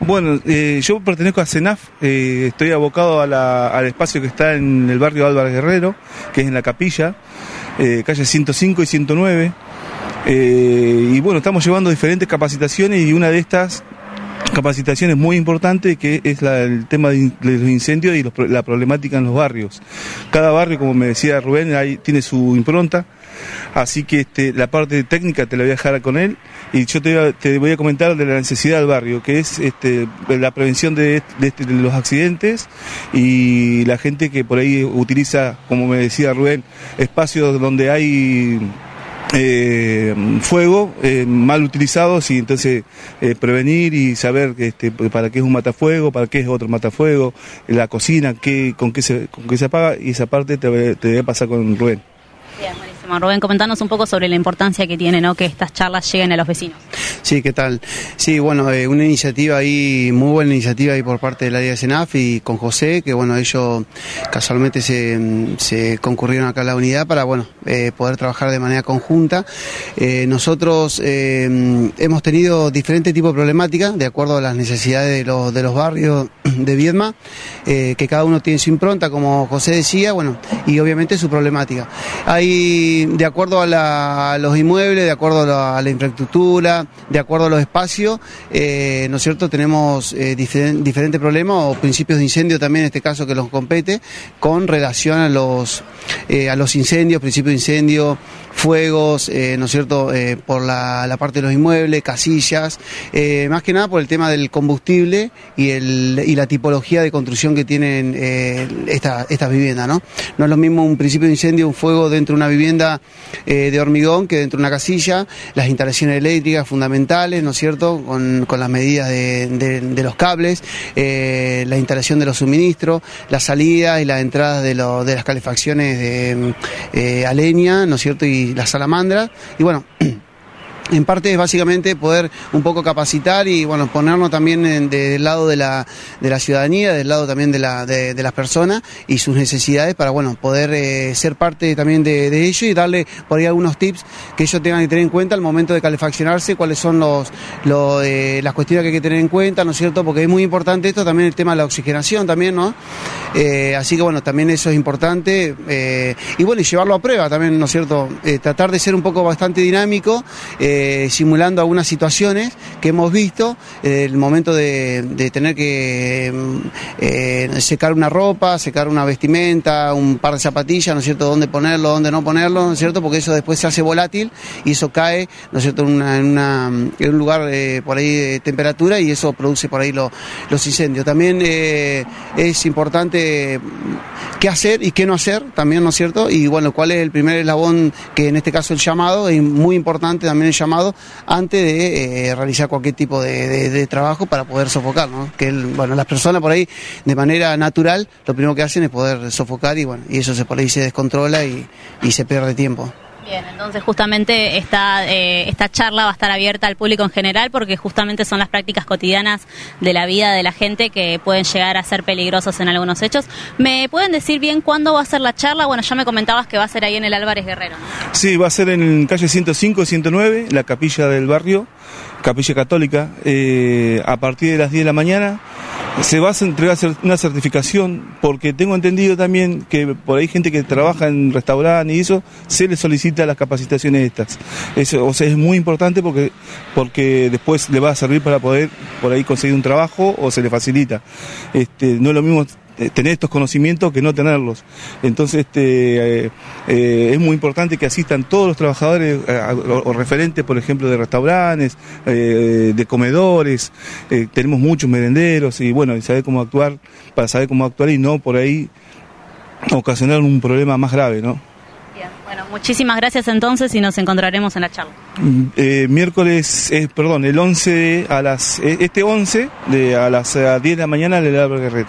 Bueno, eh, yo pertenezco a CENAF, eh, estoy abocado al espacio que está en el barrio Álvarez Guerrero, que es en la capilla, eh, calle 105 y 109. y bueno, estamos llevando diferentes capacitaciones y una de estas capacitaciones muy importantes que es el tema de, los incendios y la problemática en los barrios. Cada barrio, como me decía Rubén, ahí tiene su impronta Así que este, la parte técnica te la voy a dejar con él y yo te, voy a comentar de la necesidad del barrio, que es este, la prevención este, de, los accidentes y la gente que por ahí utiliza, como me decía Rubén, espacios donde hay eh, fuego eh, mal utilizados y entonces eh, prevenir y saber este, para qué es un matafuego, para qué es otro matafuego, la cocina, qué, con, qué se, con qué se apaga y esa parte te, a pasar con Rubén. Rubén, comentanos un poco sobre la importancia que tiene ¿no? que estas charlas lleguen a los vecinos. Sí, ¿qué tal? Sí, bueno, eh, una iniciativa ahí, muy buena iniciativa ahí por parte del área de Senaf y con José, que bueno, ellos casualmente se, concurrieron acá a la unidad para, bueno, eh, poder trabajar de manera conjunta. Eh, nosotros hemos tenido diferentes tipos de problemáticas de acuerdo a las necesidades de los, de los barrios de Viedma, que cada uno tiene su impronta, como José decía, bueno, y obviamente su problemática. Hay, de acuerdo a, los inmuebles, de acuerdo a la, infraestructura, de acuerdo a los espacios, eh, ¿no es cierto? Tenemos eh, diferentes problemas o principios de incendio también en este caso que los compete con relación a los, eh, a los incendios, principios de incendio, fuegos, ¿no es cierto? por la, parte de los inmuebles, casillas, más que nada por el tema del combustible y, el, y la tipología de construcción que tienen estas viviendas, ¿no? No es lo mismo un principio de incendio, un fuego dentro de una vivienda de hormigón que dentro de una casilla, las instalaciones eléctricas fundamentales, ¿no es cierto?, con, las medidas de, los cables, eh, la instalación de los suministros, la salida y la entrada de, de las calefacciones de eh, a leña, ¿no es cierto?, y la salamandra. Y bueno, en parte es básicamente poder un poco capacitar y bueno ponernos también del lado de la, de la ciudadanía, del lado también de, la, de, las personas y sus necesidades para bueno poder eh, ser parte también de, ello y darle por ahí algunos tips que ellos tengan que tener en cuenta al momento de calefaccionarse, cuáles son los, eh, las cuestiones que hay que tener en cuenta, ¿no es cierto? Porque es muy importante esto también el tema de la oxigenación también, ¿no? Eh, así que bueno, también eso es importante y bueno, y llevarlo a prueba también, ¿no es cierto? tratar de ser un poco bastante dinámico. Eh, simulando algunas situaciones que hemos visto, eh, el momento de, tener que eh, secar una ropa, secar una vestimenta, un par de zapatillas, ¿no es cierto?, dónde ponerlo, dónde no ponerlo, ¿no es cierto?, porque eso después se hace volátil y eso cae, ¿no es cierto?, en, un lugar por ahí de temperatura y eso produce por ahí los incendios. También es importante qué hacer y qué no hacer, también, ¿no es cierto? Y bueno, cuál es el primer eslabón, que en este caso el llamado, es muy importante también el llamado antes de eh, cualquier tipo de, trabajo para poder sofocar, ¿no? Que bueno, las personas por ahí, de manera natural, lo primero que hacen es poder sofocar y bueno, y eso se por ahí se descontrola y se pierde tiempo. Bien, entonces justamente esta, eh, esta charla va a estar abierta al público en general porque justamente son las prácticas cotidianas de la vida de la gente que pueden llegar a ser peligrosos en algunos hechos. ¿Me pueden decir bien cuándo va a ser la charla? Bueno, ya me comentabas que va a ser ahí en el Álvarez Guerrero. Sí, va a ser en calle 105 y 109, la capilla del barrio, capilla católica, eh, a partir de las 10 de la mañana se va a entregar una certificación porque tengo entendido también que por ahí gente que trabaja en restaurantes y eso se le solicita las capacitaciones estas. Eso, o sea, es muy importante porque porque después le va a servir para poder por ahí conseguir un trabajo o se le facilita. Este, no es lo mismo tener estos conocimientos que no tenerlos. Entonces este, eh, eh, es muy importante que asistan todos los trabajadores o, referentes, por ejemplo, de restaurantes, de comedores, tenemos muchos merenderos y bueno, y saber cómo actuar, para saber cómo actuar y no por ahí ocasionar un problema más grave, ¿no? Bien, bueno, muchísimas gracias entonces y nos encontraremos en la charla. Mm, miércoles, perdón, el 11 a las, este 11 de, a las 10 de la mañana en el Álvaro Guerrero.